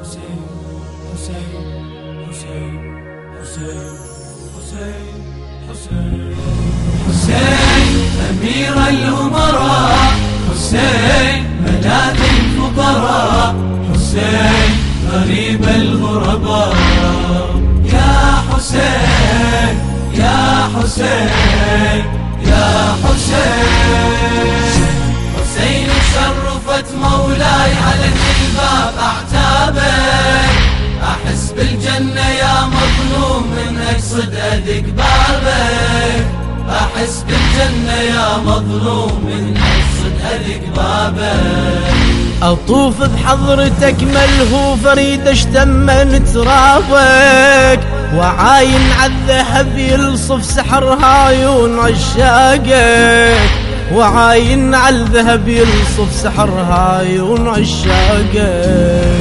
حسين حسين حسين حسين حسين حسين. حسين أمير الأمراء. حسين ملاذ الفقراء. حسين غريب الغرباء. يا حسين يا حسين يا حسين. ادق بابك أحس بالجنة يا مظلوم من اقصد ادق بابك. أطوف بحضرتك ملهوف اريد اشتم ترابك وعاين عالذهب يلصف سحر عيون عشاقك. وعاين عالذهب يلصف سحر عيون عشاقك.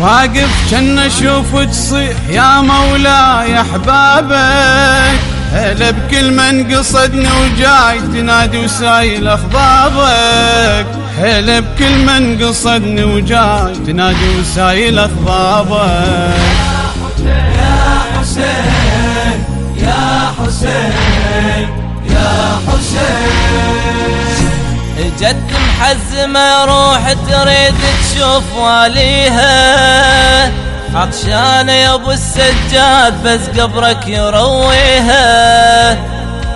واقف كن أشوف تصيح يا مولاي أحبابك هلا بكل من قصدني وجاي تنادي وسايل أخبابك. هلا بكل من قصدني وجاي تنادي وسايل أخبابك. يا حسين يا حسين يا حسين. جد محزمة روح تريد تشوف واليها. عطشانة يا أبو السجاد بس قبرك يرويها.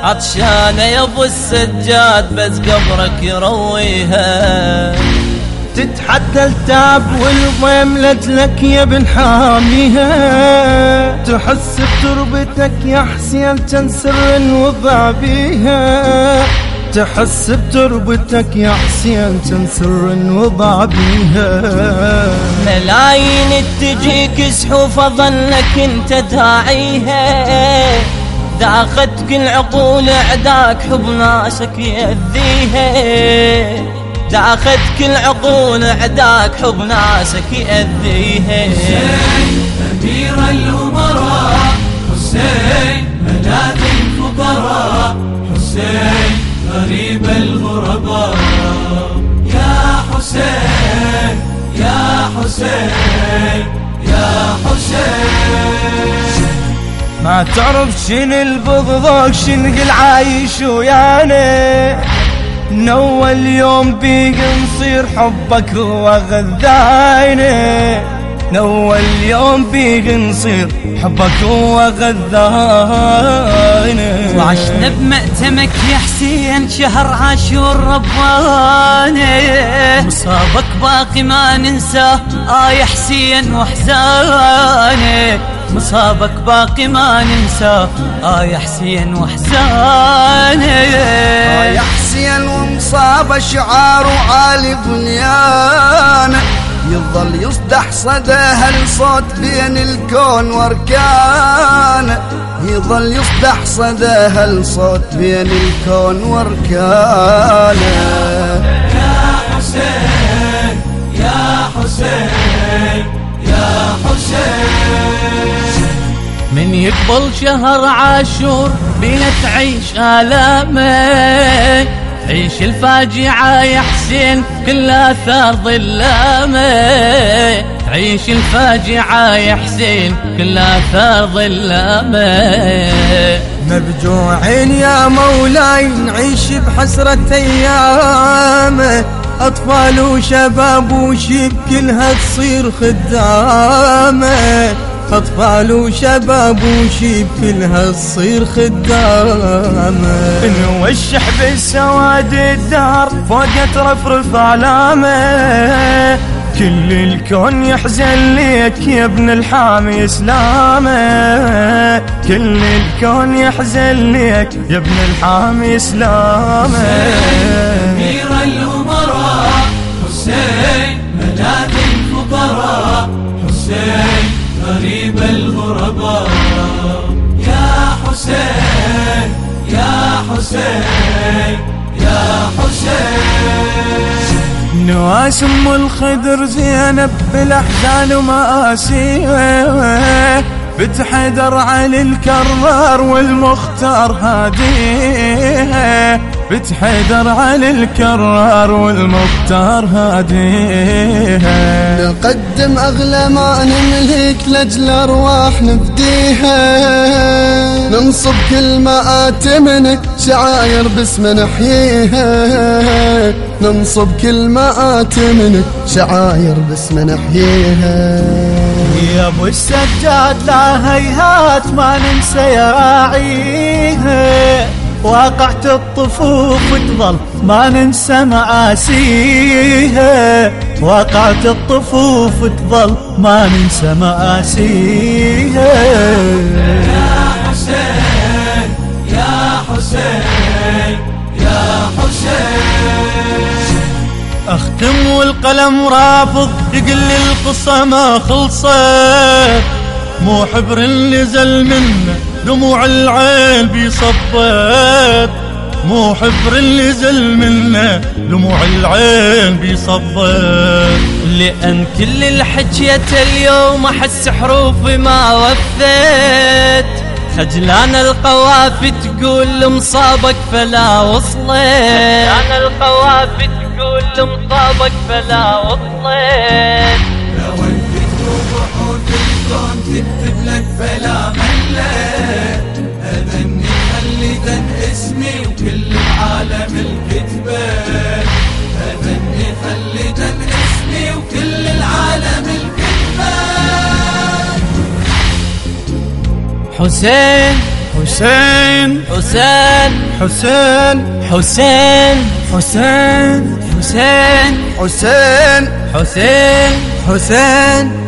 عطشانة يا أبو السجاد بس قبرك يرويها. تتحدى التعب والضيم لك يا ابن حاميها. تحس بتربتك يا حسين تنسر وضع بيها. تحس بتربتك يا حسين تنسر وضع بيها. ملايين تجيك سحوف ظلك انت داعيها. ذاقتك العقول اعداك حب ناسك يأذيها. ذاقتك العقول اعداك حب ناسك يأذيها. أمير الأمراء حسين. ما تعرف شن البغضاك شنق العايش ويانا؟ من اول يوم بيق نصير حبك هو غذاينا. من اول يوم بيق نصير حبك هو غذاينا. وعشنا بمأتمك يا حسين شهر عاشور رباني مصابك باقي ما ننساه آه يا حسين وحزاني مصابك باقي ما ننساه آه يا حسين وحزاني آه يا حسين ومصاب شعار وعالي بنيانه يظل يصدح صداها الصوت بين الكون واركانه يظل يصدح صداها الصوت بين الكون واركانه يا حسين يا حسين يا حسين. من يقبل شهر عاشور بينا تعيش آلامة. عيش الفاجعة يا حسين كل آثار ظلامة. عيش الفاجعة يا حسين كل آثار ظلامة. مبجوعين يا مولاي نعيش بحسرة أيامه أطفال وشباب وشيب كلها تصير خدامة. أطفال وشباب وشيب كلها تصير خدامه نوشح بالسواد الدار فوق ترفرف علامة. كل الكون يحزن ليك يا ابن الحامي إسلامة. كل الكون يحزن ليك يا ابن الحامي إسلامة. أمير الأمراء حسين يا حسين يا حسين يا حسين. نواس أم الخدر زينب بالأحزان ومآسيه بتحدر علي الكرار والمختار هاديه بنت حيدر علي الكرار والمختار هاديها نقدم أغلى ما نملك لأجل أرواح نفديها ننصب كل مآتمنا شعاير باسم نحييها. ننصب كل مآتمنا شعاير باسم نحييها. يا أبو السجاد لا هيهات ما ننسى يا راعيها. واقعة الطفوف تظل ما ننسى مآسيها. واقعة الطفوف تظل ما ننسى مآسيها. يا حسين يا حسين يا حسين أختم والقلم رافض يقل القصة ما خلصت. مو حبر اللي زل منه دموع العين بيصبت مو حبر اللي زل منه دموع العين بيصبت لأن كل الحجية اليوم أحس حروفي ما وفت. خجلان القوافي تقول مصابك فلا وصلت. خجلان القوافي تقول مصابك فلا وصلت. لو الكتب بحوث الكون تكتب لك فلا ملت اذني خلدا اسمي وكل العالم الكتبه اذني خلدا اسمي وكل العالم الكتبه حسين حسين حسين. حسين. حسين. حسين. حسين. حسين. حسين. حسين. حسين.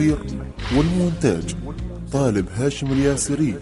التصوير والمونتاج. طالب هاشم الياسري.